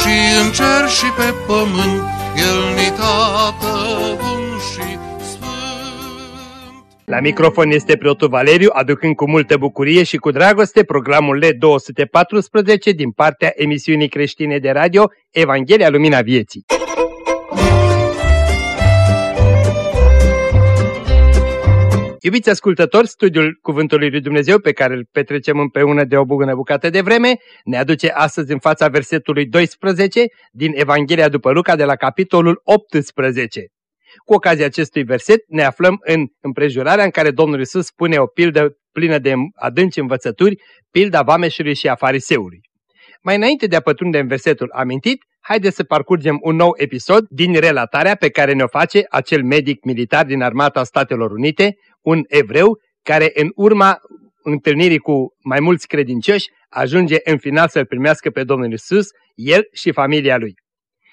și în cer și pe pământ, El ni tată bun și sfânt. La microfon este preotul Valeriu, aducând cu multă bucurie și cu dragoste programul L214 din partea emisiunii creștine de radio Evanghelia Lumina Vieții. Iubiți ascultători, studiul Cuvântului Lui Dumnezeu pe care îl petrecem împreună de o bună bucată de vreme ne aduce astăzi în fața versetului 12 din Evanghelia după Luca de la capitolul 18. Cu ocazia acestui verset ne aflăm în împrejurarea în care Domnul Isus spune o pildă plină de adânci învățături, pilda vameșului și a fariseului. Mai înainte de a pătrunde în versetul amintit, haideți să parcurgem un nou episod din relatarea pe care ne-o face acel medic militar din Armata Statelor Unite, un evreu care în urma întâlnirii cu mai mulți credincioși ajunge în final să-L primească pe Domnul Isus, el și familia lui.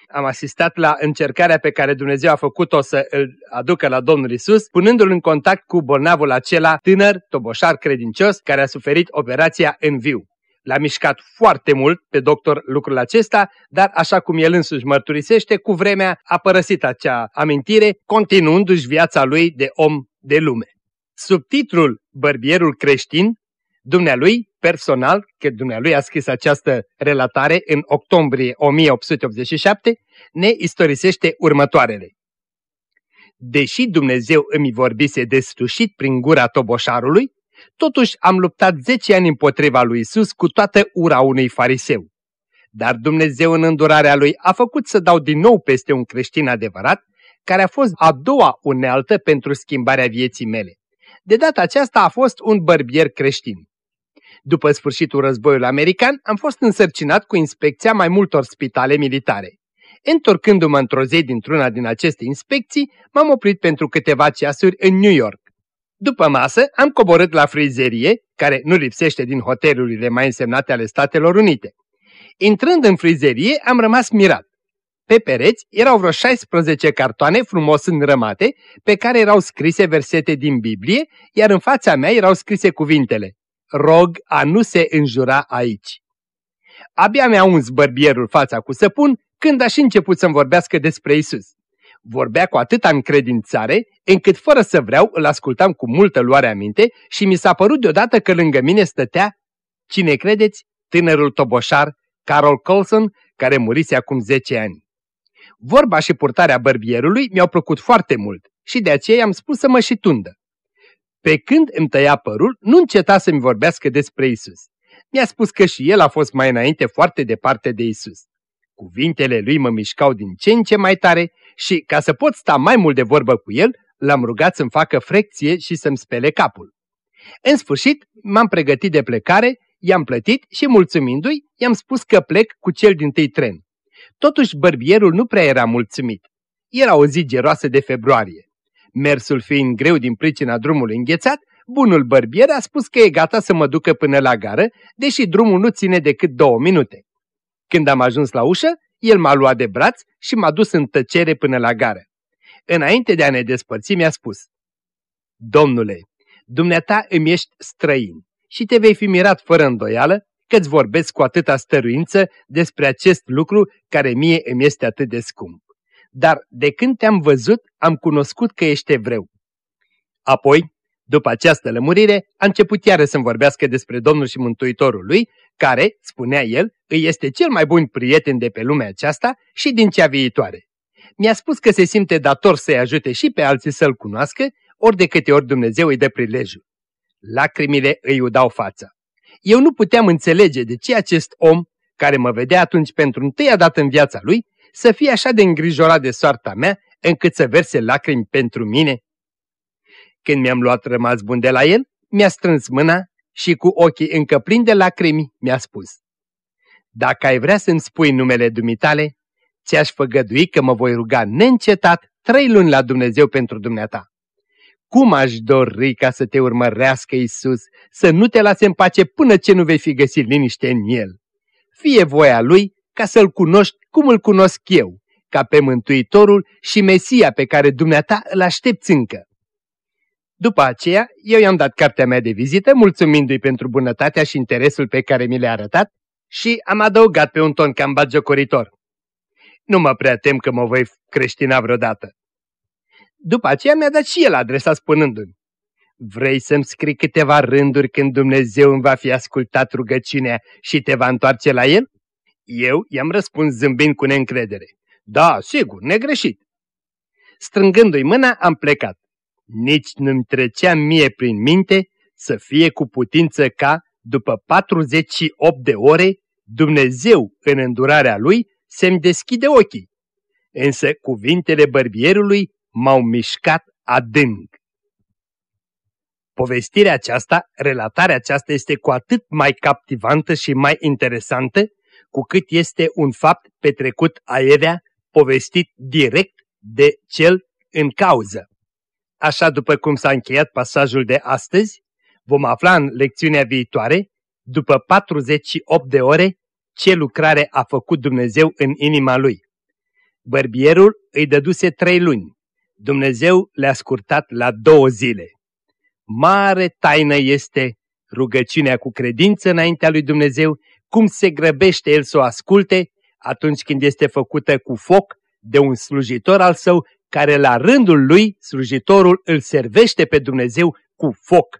Am asistat la încercarea pe care Dumnezeu a făcut-o să îl aducă la Domnul Isus, punându-l în contact cu bolnavul acela tânăr, toboșar credincios, care a suferit operația în viu. L-a mișcat foarte mult pe doctor lucrul acesta, dar așa cum el însuși mărturisește, cu vremea a părăsit acea amintire, continuându-și viața lui de om de lume. Subtitlul Bărbierul creștin, dumnealui personal, că dumnealui a scris această relatare în octombrie 1887, ne istorisește următoarele. Deși Dumnezeu îmi vorbise deslușit prin gura toboșarului, totuși am luptat 10 ani împotriva lui Isus cu toată ura unui fariseu. Dar Dumnezeu în îndurarea lui a făcut să dau din nou peste un creștin adevărat, care a fost a doua unealtă pentru schimbarea vieții mele. De data aceasta a fost un bărbier creștin. După sfârșitul războiului american, am fost însărcinat cu inspecția mai multor spitale militare. Întorcându-mă într-o zi dintr-una din aceste inspecții, m-am oprit pentru câteva ceasuri în New York. După masă, am coborât la frizerie, care nu lipsește din hotelurile mai însemnate ale Statelor Unite. Intrând în frizerie, am rămas mirat. Pe pereți erau vreo 16 cartoane frumos înrămate, pe care erau scrise versete din Biblie, iar în fața mea erau scrise cuvintele Rog a nu se înjura aici. Abia mi-a uns bărbierul fața cu săpun când a și început să-mi vorbească despre Isus. Vorbea cu atâta încredințare, încât fără să vreau îl ascultam cu multă luare aminte și mi s-a părut deodată că lângă mine stătea, cine credeți, tânărul toboșar, Carol Colson, care murise acum 10 ani. Vorba și purtarea bărbierului mi-au plăcut foarte mult și de aceea i-am spus să mă și tundă. Pe când îmi tăia părul, nu înceta să-mi vorbească despre Isus. Mi-a spus că și el a fost mai înainte foarte departe de Isus. Cuvintele lui mă mișcau din ce în ce mai tare și, ca să pot sta mai mult de vorbă cu el, l-am rugat să-mi facă frecție și să-mi spele capul. În sfârșit, m-am pregătit de plecare, i-am plătit și, mulțumindu-i, i-am spus că plec cu cel din tâi tren. Totuși bărbierul nu prea era mulțumit. Era o zi geroasă de februarie. Mersul fiind greu din pricina drumului înghețat, bunul bărbier a spus că e gata să mă ducă până la gară, deși drumul nu ține decât două minute. Când am ajuns la ușă, el m-a luat de braț și m-a dus în tăcere până la gară. Înainte de a ne despărți, mi-a spus, Domnule, dumneata îmi ești străin și te vei fi mirat fără îndoială că-ți vorbesc cu atâta stăruință despre acest lucru care mie îmi este atât de scump. Dar de când te-am văzut, am cunoscut că ești evreu. Apoi, după această lămurire, a început iară să-mi vorbească despre Domnul și Mântuitorul lui, care, spunea el, îi este cel mai bun prieten de pe lumea aceasta și din cea viitoare. Mi-a spus că se simte dator să-i ajute și pe alții să-L cunoască, ori de câte ori Dumnezeu îi dă prilejul. Lacrimile îi udau fața. Eu nu puteam înțelege de ce acest om, care mă vedea atunci pentru întâia dată în viața lui, să fie așa de îngrijorat de soarta mea, încât să verse lacrimi pentru mine. Când mi-am luat rămas bun de la el, mi-a strâns mâna și cu ochii încă plini de lacrimi mi-a spus Dacă ai vrea să-mi spui numele dumitale, ți-aș făgădui că mă voi ruga neîncetat trei luni la Dumnezeu pentru dumneata. Cum aș dori ca să te urmărească Isus, să nu te lase în pace până ce nu vei fi găsit liniște în El. Fie voia Lui ca să-L cunoști cum îl cunosc eu, ca pe Mântuitorul și Mesia pe care dumneata îl aștepți încă. După aceea, eu i-am dat cartea mea de vizită, mulțumindu-i pentru bunătatea și interesul pe care mi le-a arătat și am adăugat pe un ton cam bagiocoritor. Nu mă prea tem că mă voi creștina vreodată. După aceea mi-a dat și el adresa spunându-mi, Vrei să-mi scrii câteva rânduri când Dumnezeu îmi va fi ascultat rugăciunea și te va întoarce la el? Eu i-am răspuns zâmbind cu neîncredere. Da, sigur, negreșit. Strângându-i mâna, am plecat. Nici nu-mi trecea mie prin minte să fie cu putință ca, după 48 de ore, Dumnezeu, în îndurarea lui, să-mi deschide ochii. Însă cuvintele bărbierului m-au mișcat adânc. Povestirea aceasta, relatarea aceasta este cu atât mai captivantă și mai interesantă, cu cât este un fapt petrecut aerea, povestit direct de cel în cauză. Așa după cum s-a încheiat pasajul de astăzi, vom afla în lecțiunea viitoare, după 48 de ore, ce lucrare a făcut Dumnezeu în inima lui. Bărbierul îi dăduse trei luni. Dumnezeu le-a scurtat la două zile. Mare taină este rugăciunea cu credință înaintea lui Dumnezeu, cum se grăbește el să o asculte atunci când este făcută cu foc de un slujitor al său care la rândul lui, slujitorul îl servește pe Dumnezeu cu foc.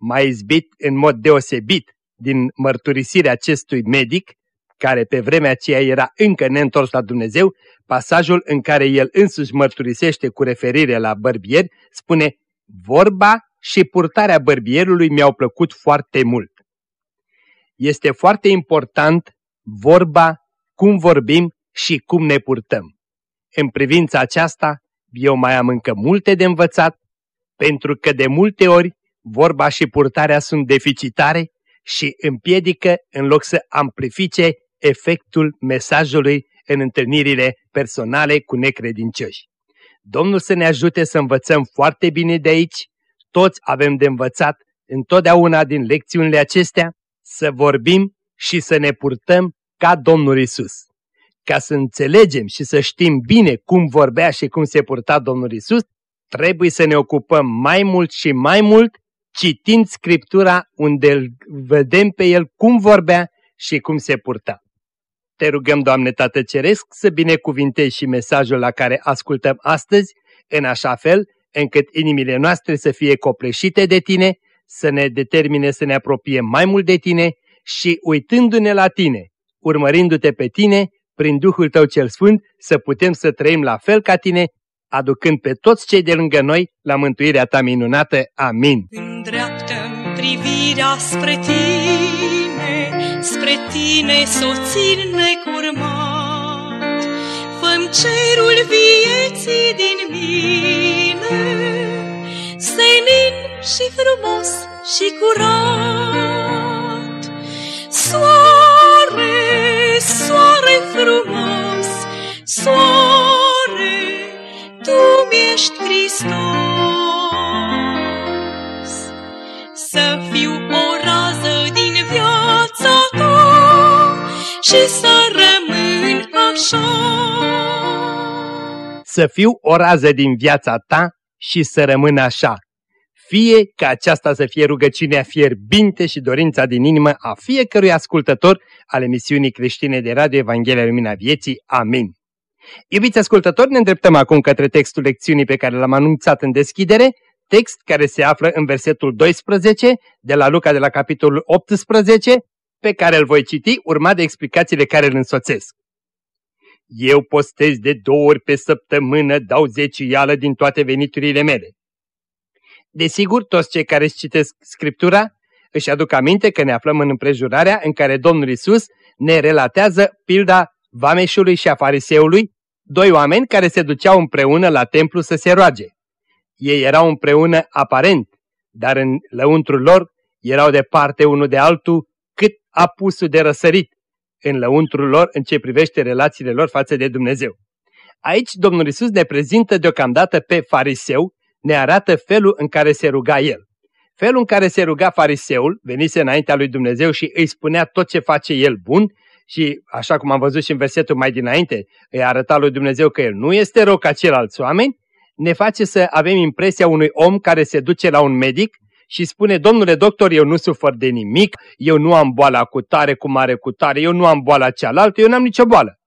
Mai izbit în mod deosebit din mărturisirea acestui medic, care pe vremea aceea era încă neîntors la Dumnezeu, pasajul în care el însuși mărturisește cu referire la bărbieri, spune Vorba și purtarea bărbierului mi-au plăcut foarte mult. Este foarte important vorba, cum vorbim și cum ne purtăm. În privința aceasta, eu mai am încă multe de învățat, pentru că de multe ori vorba și purtarea sunt deficitare și împiedică în loc să amplifice efectul mesajului în întâlnirile personale cu necredincioși. Domnul să ne ajute să învățăm foarte bine de aici, toți avem de învățat întotdeauna din lecțiunile acestea să vorbim și să ne purtăm ca Domnul Isus. Ca să înțelegem și să știm bine cum vorbea și cum se purta Domnul Isus, trebuie să ne ocupăm mai mult și mai mult citind Scriptura unde îl vedem pe el cum vorbea și cum se purta. Te rugăm, Doamne Tată Ceresc, să binecuvintezi și mesajul la care ascultăm astăzi, în așa fel încât inimile noastre să fie copleșite de Tine, să ne determine să ne apropiem mai mult de Tine și uitându-ne la Tine, urmărindu-te pe Tine, prin Duhul Tău cel Sfânt, să putem să trăim la fel ca Tine, aducând pe toți cei de lângă noi la mântuirea Ta minunată. Amin. Îndreaptă-mi privirea spre Tine, spre Tine soțin necurmat. Făm cerul vieții din mine, senin și frumos și curat. Soare, soare frumos, soare, Tu mi-ești Hristos. Să fiu și să rămân așa. Să fiu o rază din viața Ta și să rămân așa fie ca aceasta să fie rugăciunea fierbinte și dorința din inimă a fiecărui ascultător al emisiunii creștine de Radio Evanghelia Lumina Vieții. Amin. Iubiți ascultători, ne îndreptăm acum către textul lecțiunii pe care l-am anunțat în deschidere, text care se află în versetul 12 de la Luca de la capitolul 18, pe care îl voi citi, urmat de explicațiile care îl însoțesc. Eu postez de două ori pe săptămână, dau zeci ială din toate veniturile mele. Desigur, toți cei care își citesc Scriptura își aduc aminte că ne aflăm în împrejurarea în care Domnul Isus ne relatează pilda vameșului și a fariseului, doi oameni care se duceau împreună la templu să se roage. Ei erau împreună aparent, dar în lăuntrul lor erau departe unul de altul cât apusul de răsărit, în lăuntrul lor în ce privește relațiile lor față de Dumnezeu. Aici Domnul Isus ne prezintă deocamdată pe fariseu, ne arată felul în care se ruga el. Felul în care se ruga fariseul, venise înaintea lui Dumnezeu și îi spunea tot ce face el bun și, așa cum am văzut și în versetul mai dinainte, îi arăta lui Dumnezeu că el nu este rău ca ceilalți oameni, ne face să avem impresia unui om care se duce la un medic și spune, domnule doctor, eu nu sufăr de nimic, eu nu am boala cu tare, cu mare cu tare, eu nu am boala cealaltă, eu n-am nicio boală.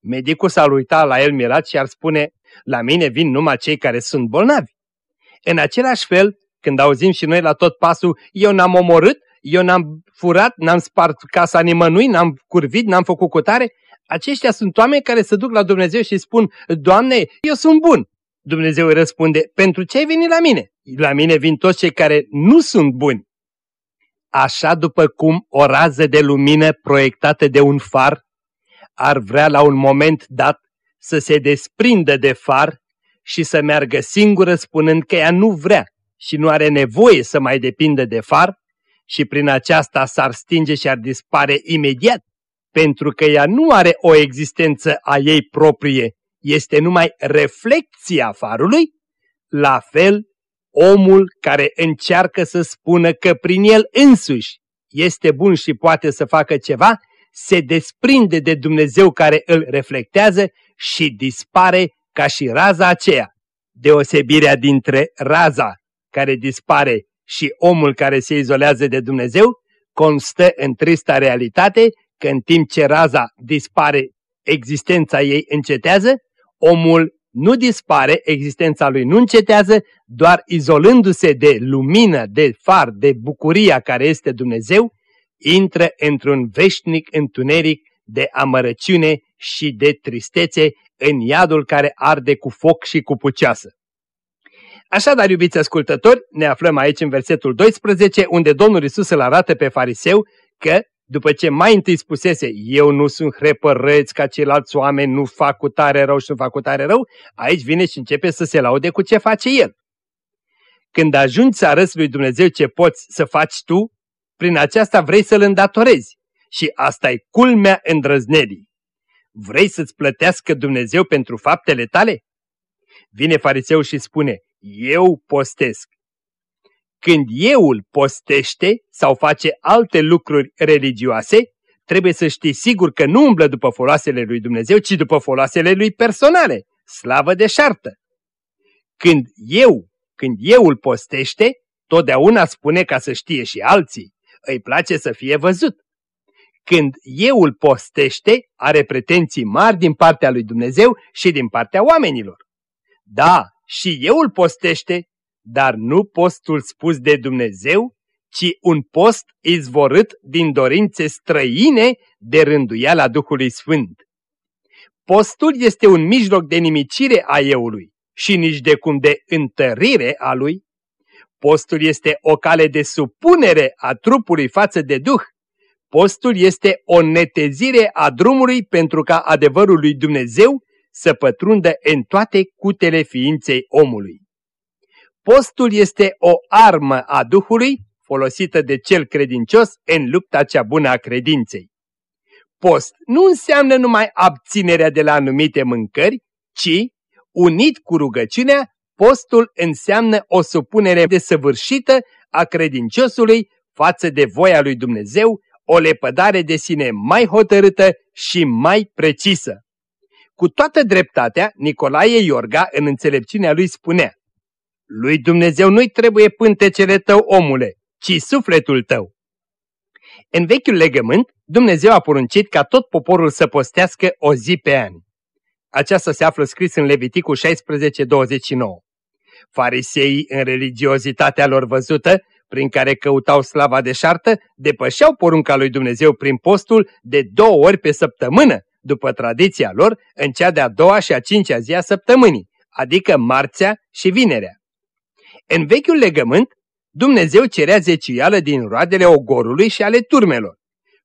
Medicul s-ar uita la el mirat și ar spune, la mine vin numai cei care sunt bolnavi. În același fel, când auzim și noi la tot pasul, eu n-am omorât, eu n-am furat, n-am spart casa nimănui, n-am curvit, n-am făcut cutare, aceștia sunt oameni care se duc la Dumnezeu și spun, Doamne, eu sunt bun. Dumnezeu îi răspunde, pentru ce ai venit la mine? La mine vin toți cei care nu sunt buni. Așa după cum o rază de lumină proiectată de un far ar vrea la un moment dat să se desprindă de far și să meargă singură spunând că ea nu vrea și nu are nevoie să mai depindă de far și prin aceasta s-ar stinge și ar dispare imediat, pentru că ea nu are o existență a ei proprie, este numai reflecția farului, la fel omul care încearcă să spună că prin el însuși este bun și poate să facă ceva, se desprinde de Dumnezeu care îl reflectează și dispare ca și raza aceea. Deosebirea dintre raza care dispare și omul care se izolează de Dumnezeu constă în trista realitate că în timp ce raza dispare, existența ei încetează, omul nu dispare, existența lui nu încetează, doar izolându-se de lumină, de far, de bucuria care este Dumnezeu, intră într-un veșnic întuneric de amărăciune și de tristețe în iadul care arde cu foc și cu puceasă. Așadar, iubiți ascultători, ne aflăm aici în versetul 12, unde Domnul Isus îl arată pe fariseu că, după ce mai întâi spusese, eu nu sunt hrepărăți ca ceilalți oameni, nu fac cu tare rău și nu fac cu tare rău, aici vine și începe să se laude cu ce face el. Când ajungi să arăți lui Dumnezeu ce poți să faci tu, prin aceasta vrei să-L îndatorezi. Și asta e culmea îndrăznerii. Vrei să-ți plătească Dumnezeu pentru faptele tale? Vine fariseu și spune, eu postesc. Când euul postește sau face alte lucruri religioase, trebuie să știi sigur că nu umblă după foloasele lui Dumnezeu, ci după foloasele lui personale, slavă de șartă. Când eu, când euul postește, totdeauna spune ca să știe și alții, îi place să fie văzut. Când euul postește, are pretenții mari din partea lui Dumnezeu și din partea oamenilor. Da, și euul postește, dar nu postul spus de Dumnezeu, ci un post izvorât din dorințe străine de rânduiala Duhului Sfânt. Postul este un mijloc de nimicire a eului și nici de cum de întărire a lui. Postul este o cale de supunere a trupului față de Duh. Postul este o netezire a drumului pentru ca adevărul lui Dumnezeu să pătrundă în toate cutele ființei omului. Postul este o armă a Duhului folosită de cel credincios în lupta cea bună a credinței. Post nu înseamnă numai abținerea de la anumite mâncări, ci, unit cu rugăciunea, postul înseamnă o supunere desăvârșită a credinciosului față de voia lui Dumnezeu, o lepădare de sine mai hotărâtă și mai precisă. Cu toată dreptatea, Nicolae Iorga, în înțelepciunea lui, spunea Lui Dumnezeu nu-i trebuie pântecele tău, omule, ci sufletul tău. În vechiul legământ, Dumnezeu a poruncit ca tot poporul să postească o zi pe an. Aceasta se află scris în Leviticul 16:29. Fariseii, în religiozitatea lor văzută, prin care căutau slava de șartă, depășeau porunca lui Dumnezeu prin postul de două ori pe săptămână, după tradiția lor, în cea de-a doua și a cincea zi a săptămânii, adică marțea și vinerea. În vechiul legământ, Dumnezeu cerea zeciuială din roadele ogorului și ale turmelor.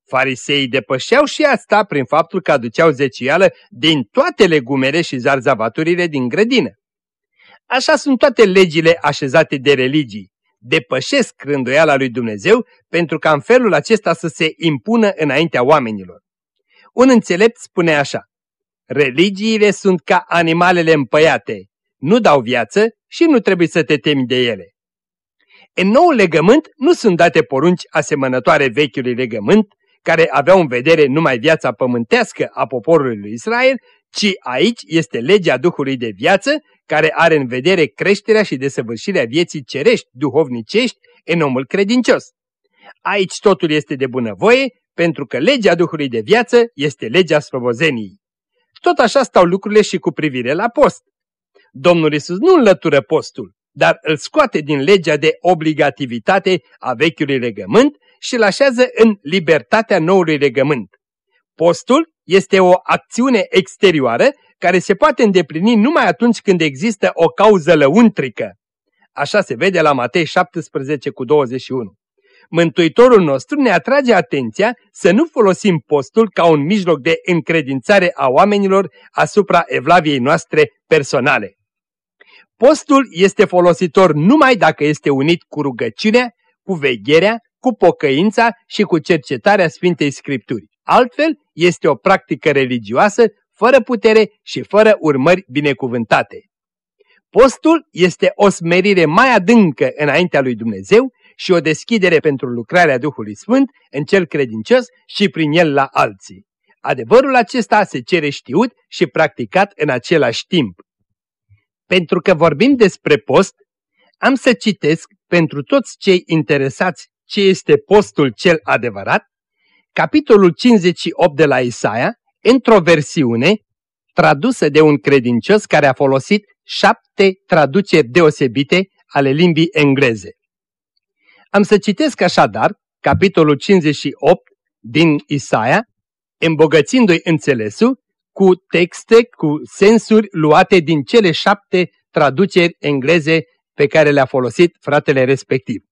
Fariseii depășeau și asta prin faptul că aduceau zeciuială din toate legumele și zarzavaturile din grădină. Așa sunt toate legile așezate de religii. Depășesc rânduiala lui Dumnezeu pentru ca în felul acesta să se impună înaintea oamenilor. Un înțelept spune așa, religiile sunt ca animalele împăiate, nu dau viață și nu trebuie să te temi de ele. În nou legământ nu sunt date porunci asemănătoare vechiului legământ, care aveau în vedere numai viața pământească a poporului lui Israel, ci aici este legea Duhului de viață, care are în vedere creșterea și desăvârșirea vieții cerești, duhovnicești, în omul credincios. Aici totul este de bunăvoie, pentru că legea Duhului de viață este legea slobozeniei. Tot așa stau lucrurile și cu privire la post. Domnul Isus nu înlătură postul, dar îl scoate din legea de obligativitate a vechiului legământ și îl așează în libertatea noului legământ. Postul este o acțiune exterioară care se poate îndeplini numai atunci când există o cauză lăuntrică. Așa se vede la Matei 17 cu 21. Mântuitorul nostru ne atrage atenția să nu folosim postul ca un mijloc de încredințare a oamenilor asupra evlaviei noastre personale. Postul este folositor numai dacă este unit cu rugăciunea, cu vegherea, cu pocăința și cu cercetarea Sfintei Scripturi. Altfel, este o practică religioasă, fără putere și fără urmări binecuvântate. Postul este o smerire mai adâncă înaintea lui Dumnezeu și o deschidere pentru lucrarea Duhului Sfânt în cel credincios și prin el la alții. Adevărul acesta se cere știut și practicat în același timp. Pentru că vorbim despre post, am să citesc pentru toți cei interesați ce este postul cel adevărat, capitolul 58 de la Isaia, într-o versiune tradusă de un credincios care a folosit șapte traduceri deosebite ale limbii engleze. Am să citesc așadar capitolul 58 din Isaia, îmbogățindu-i înțelesul cu texte, cu sensuri luate din cele șapte traduceri engleze pe care le-a folosit fratele respectiv.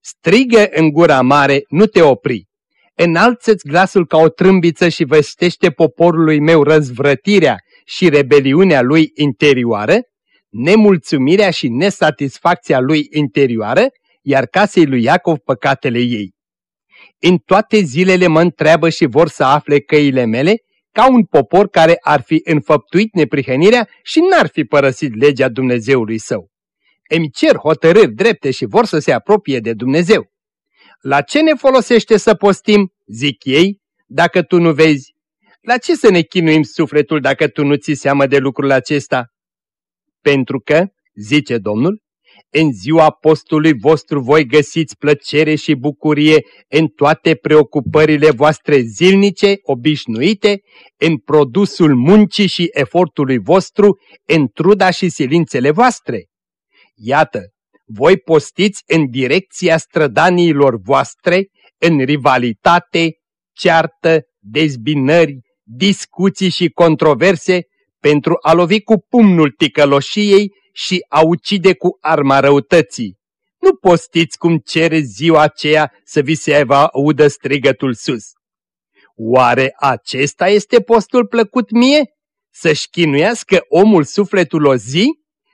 Strigă în gura mare, nu te opri. Înalță-ți glasul ca o trâmbiță și vestește poporului meu răzvrătirea și rebeliunea lui interioară, nemulțumirea și nesatisfacția lui interioară, iar casei lui Iacov păcatele ei. În toate zilele mă întreabă și vor să afle căile mele, ca un popor care ar fi înfăptuit neprihănirea și n-ar fi părăsit legea Dumnezeului său. Îmi cer hotărâri drepte și vor să se apropie de Dumnezeu. La ce ne folosește să postim, zic ei, dacă tu nu vezi? La ce să ne chinuim sufletul dacă tu nu ți seamă de lucrul acesta? Pentru că, zice Domnul, în ziua postului vostru voi găsiți plăcere și bucurie în toate preocupările voastre zilnice, obișnuite, în produsul muncii și efortului vostru, în truda și silințele voastre. Iată, voi postiți în direcția strădaniilor voastre, în rivalitate, ceartă, dezbinări, discuții și controverse, pentru a lovi cu pumnul ticăloșiei și a ucide cu arma răutății. Nu postiți cum cere ziua aceea să vi se audă strigătul sus. Oare acesta este postul plăcut mie? Să-și chinuiască omul sufletul o zi?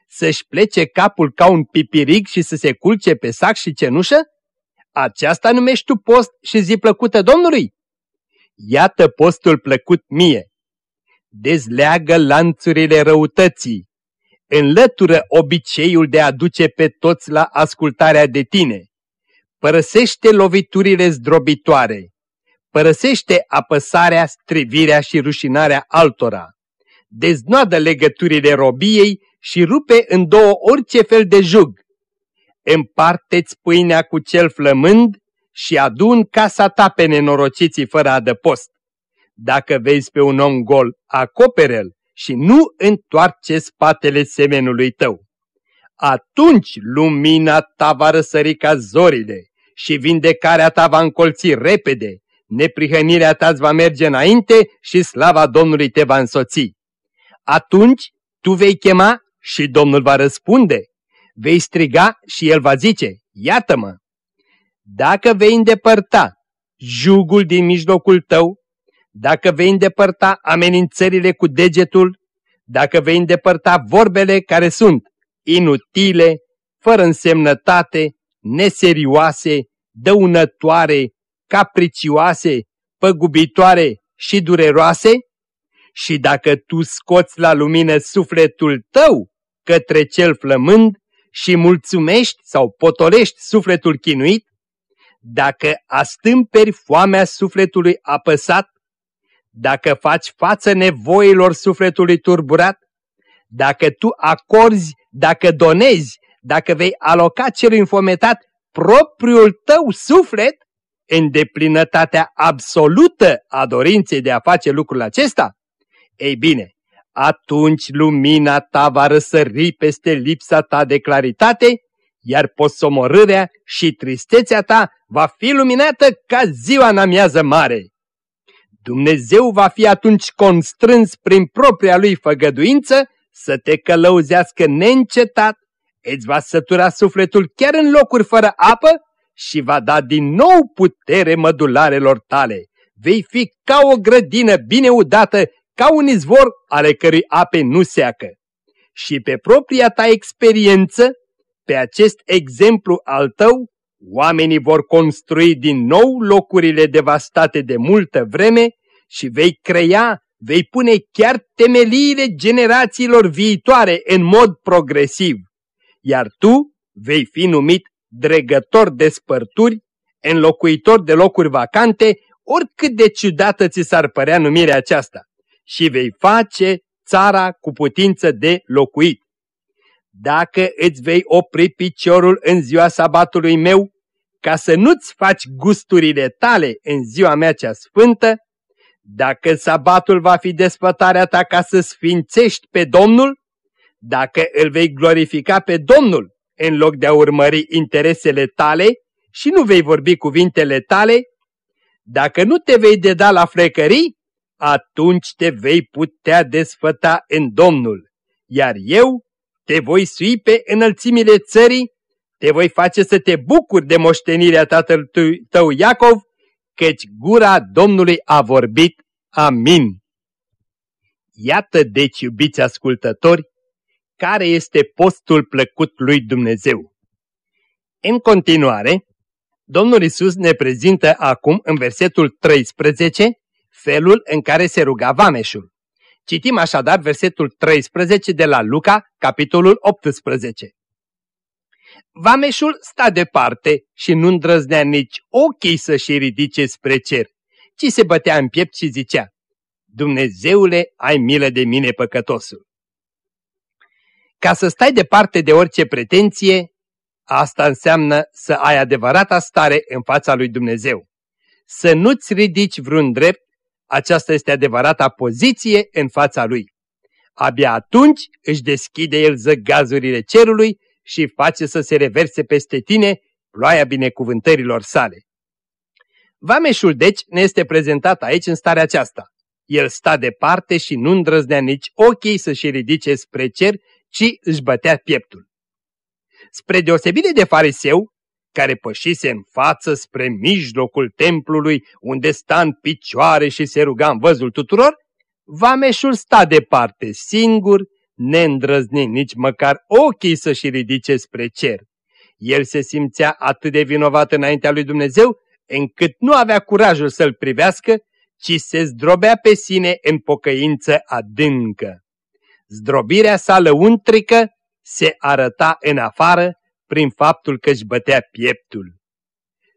Să-și plece capul ca un pipirig și să se culce pe sac și cenușă? Aceasta numești tu post și zi plăcută Domnului? Iată postul plăcut mie. Dezleagă lanțurile răutății, înlătură obiceiul de a duce pe toți la ascultarea de tine. Părăsește loviturile zdrobitoare. Părăsește apăsarea, strivirea și rușinarea altora. Deznoadă legăturile robiei și rupe în două orice fel de jug. Împarte-ți pâinea cu cel flămând și adun casa ta pe nenorociții fără adăpost. Dacă vezi pe un om gol, acopere-l și nu întoarce spatele semenului tău. Atunci lumina ta va răsări ca zorile și vindecarea ta va încolți repede, neprihănirea ta îți va merge înainte și slava Domnului te va însoți. Atunci tu vei chema și Domnul va răspunde. Vei striga și El va zice, iată-mă. Dacă vei îndepărta jugul din mijlocul tău dacă vei îndepărta amenințările cu degetul, dacă vei îndepărta vorbele care sunt inutile, fără însemnătate, neserioase, dăunătoare, capricioase, păgubitoare și dureroase? Și dacă tu scoți la lumină sufletul tău către cel flămând și mulțumești sau potolești sufletul chinuit, dacă astâmperi foamea sufletului apăsat, dacă faci față nevoilor sufletului turburat, dacă tu acorzi, dacă donezi, dacă vei aloca celui înfometat propriul tău suflet, în deplinătatea absolută a dorinței de a face lucrul acesta, ei bine, atunci lumina ta va răsări peste lipsa ta de claritate, iar posomorârea și tristețea ta va fi luminată ca ziua în amiază mare. Dumnezeu va fi atunci constrâns prin propria lui făgăduință să te călăuzească neîncetat, îți va sătura sufletul chiar în locuri fără apă și va da din nou putere mădularelor tale. Vei fi ca o grădină bine udată, ca un izvor ale cărui ape nu seacă. Și pe propria ta experiență, pe acest exemplu al tău, oamenii vor construi din nou locurile devastate de multă vreme și vei crea, vei pune chiar temeliile generațiilor viitoare în mod progresiv. Iar tu vei fi numit dregător de spărturi, înlocuitor de locuri vacante, oricât de ciudată ți s-ar părea numirea aceasta, și vei face țara cu putință de locuit. Dacă îți vei opri piciorul în ziua sabatului meu, ca să nu-ți faci gusturile tale în ziua mea cea sfântă, dacă sabatul va fi despătarea ta ca să sfințești pe Domnul, dacă îl vei glorifica pe Domnul în loc de a urmări interesele tale și nu vei vorbi cuvintele tale, dacă nu te vei deda la flecării, atunci te vei putea desfăta în Domnul, iar eu te voi sui pe înălțimile țării, te voi face să te bucuri de moștenirea tatălui tău Iacov, căci gura Domnului a vorbit. Amin. Iată deci, iubiți ascultători, care este postul plăcut lui Dumnezeu. În continuare, Domnul Isus ne prezintă acum în versetul 13 felul în care se ruga vameșul. Citim așadar versetul 13 de la Luca, capitolul 18. Vameșul sta departe și nu îndrăznea nici ochii să-și ridice spre cer, ci se bătea în piept și zicea, Dumnezeule, ai milă de mine păcătosul. Ca să stai departe de orice pretenție, asta înseamnă să ai adevărata stare în fața lui Dumnezeu. Să nu-ți ridici vreun drept, aceasta este adevărata poziție în fața lui. Abia atunci își deschide el zăgazurile cerului și face să se reverse peste tine ploaia binecuvântărilor sale. Vameșul deci ne este prezentat aici în starea aceasta. El sta departe și nu îndrăznea nici ochii să-și ridice spre cer, ci își bătea pieptul. Spre deosebire de fariseu, care pășise în față spre mijlocul templului, unde sta în picioare și se ruga în văzul tuturor, vameșul sta departe, singur, neîndrăznit nici măcar ochii să-și ridice spre cer. El se simțea atât de vinovat înaintea lui Dumnezeu, încât nu avea curajul să-l privească, ci se zdrobea pe sine în pocăință adâncă. Zdrobirea sa lăuntrică se arăta în afară prin faptul că își bătea pieptul.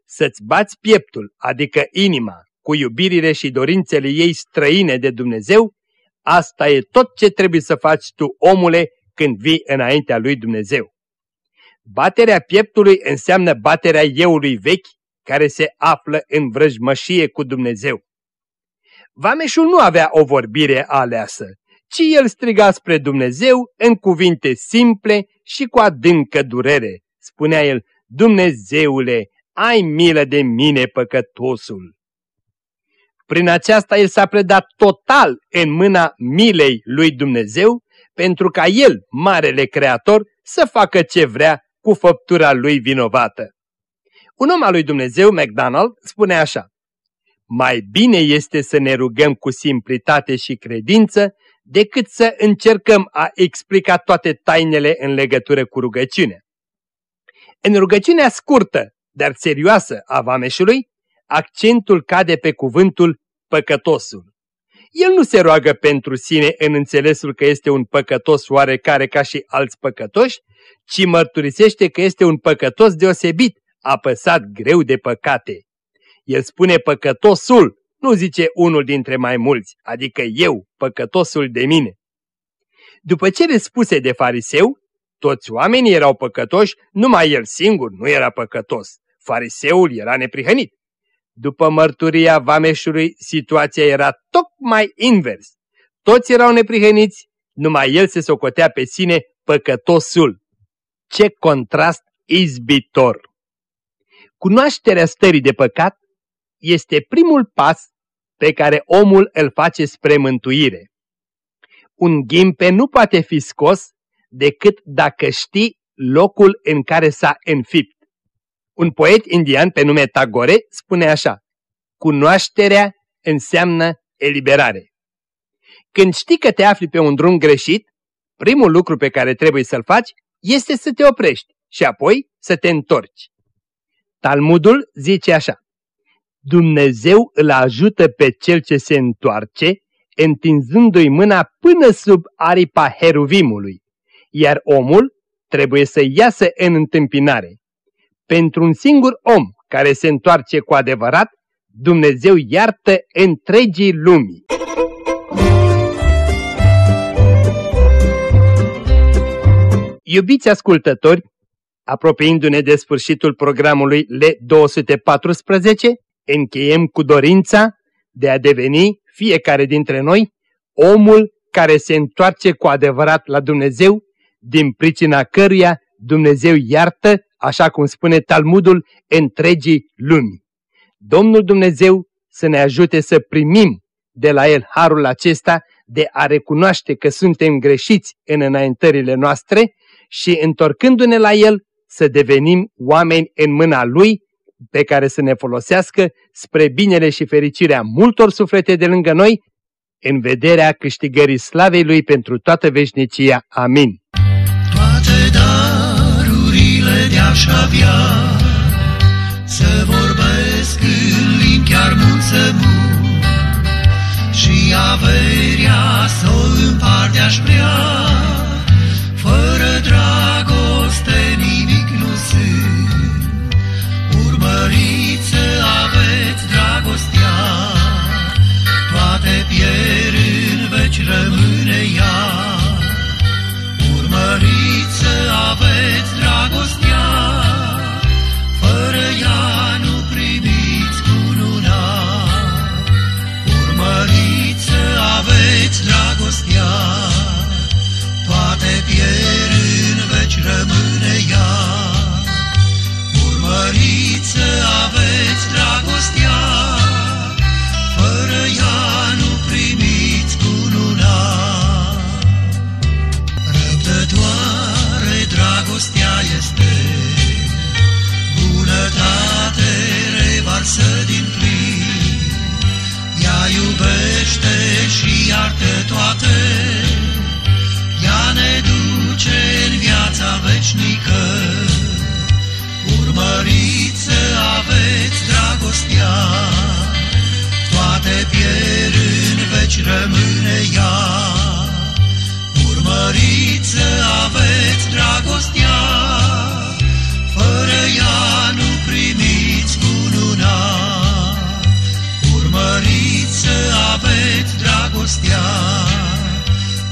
Să-ți bați pieptul, adică inima, cu iubirile și dorințele ei străine de Dumnezeu, asta e tot ce trebuie să faci tu, omule, când vii înaintea lui Dumnezeu. Baterea pieptului înseamnă baterea euului vechi, care se află în vrăjmășie cu Dumnezeu. Vameșul nu avea o vorbire aleasă, ci el striga spre Dumnezeu în cuvinte simple și cu adâncă durere. Spunea el, Dumnezeule, ai milă de mine păcătosul. Prin aceasta el s-a predat total în mâna milei lui Dumnezeu, pentru ca el, marele creator, să facă ce vrea cu făptura lui vinovată. Un om al lui Dumnezeu, MacDonald, spune așa, Mai bine este să ne rugăm cu simplitate și credință decât să încercăm a explica toate tainele în legătură cu rugăciune. În rugăciunea scurtă, dar serioasă a vameșului, accentul cade pe cuvântul păcătosul. El nu se roagă pentru sine în înțelesul că este un păcătos oarecare ca și alți păcătoși, ci mărturisește că este un păcătos deosebit, apăsat greu de păcate. El spune păcătosul, nu zice unul dintre mai mulți, adică eu, păcătosul de mine. După cele spuse de fariseu, toți oamenii erau păcătoși, numai el singur nu era păcătos. Fariseul era neprihănit. După mărturia vameșului, situația era tocmai invers. Toți erau neprihăniți, numai el se socotea pe sine păcătosul. Ce contrast izbitor! Cunoașterea stării de păcat este primul pas pe care omul îl face spre mântuire. Un ghimpe nu poate fi scos decât dacă știi locul în care s-a înfipt. Un poet indian pe nume Tagore spune așa, Cunoașterea înseamnă eliberare. Când știi că te afli pe un drum greșit, primul lucru pe care trebuie să-l faci este să te oprești și apoi să te întorci. Talmudul zice așa, Dumnezeu îl ajută pe cel ce se întoarce, întinzându-i mâna până sub aripa heruvimului, iar omul trebuie să iasă în întâmpinare. Pentru un singur om care se întoarce cu adevărat, Dumnezeu iartă întregii lumii. Iubiți ascultători, apropiindu-ne de sfârșitul programului L214, încheiem cu dorința de a deveni fiecare dintre noi omul care se întoarce cu adevărat la Dumnezeu, din pricina căruia Dumnezeu iartă, așa cum spune Talmudul, întregii lumi. Domnul Dumnezeu să ne ajute să primim de la El harul acesta de a recunoaște că suntem greșiți în înaintările noastre și întorcându-ne la El să devenim oameni în mâna Lui pe care să ne folosească spre binele și fericirea multor suflete de lângă noi, în vederea câștigării slavei Lui pentru toată veșnicia. Amin. Darurile de-aș avea Să vorbesc în limbi chiar mult să Și averia să o împart aș vrea dragostea, toate pierd în veci rămâne ea. Urmăriți aveți dragostea, fără ea nu primiți cununa. Urmăriți să aveți dragostea,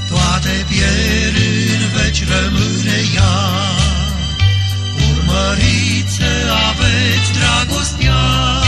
toate pierd în veci rămâne ea. Urmăriți aveți dragostea,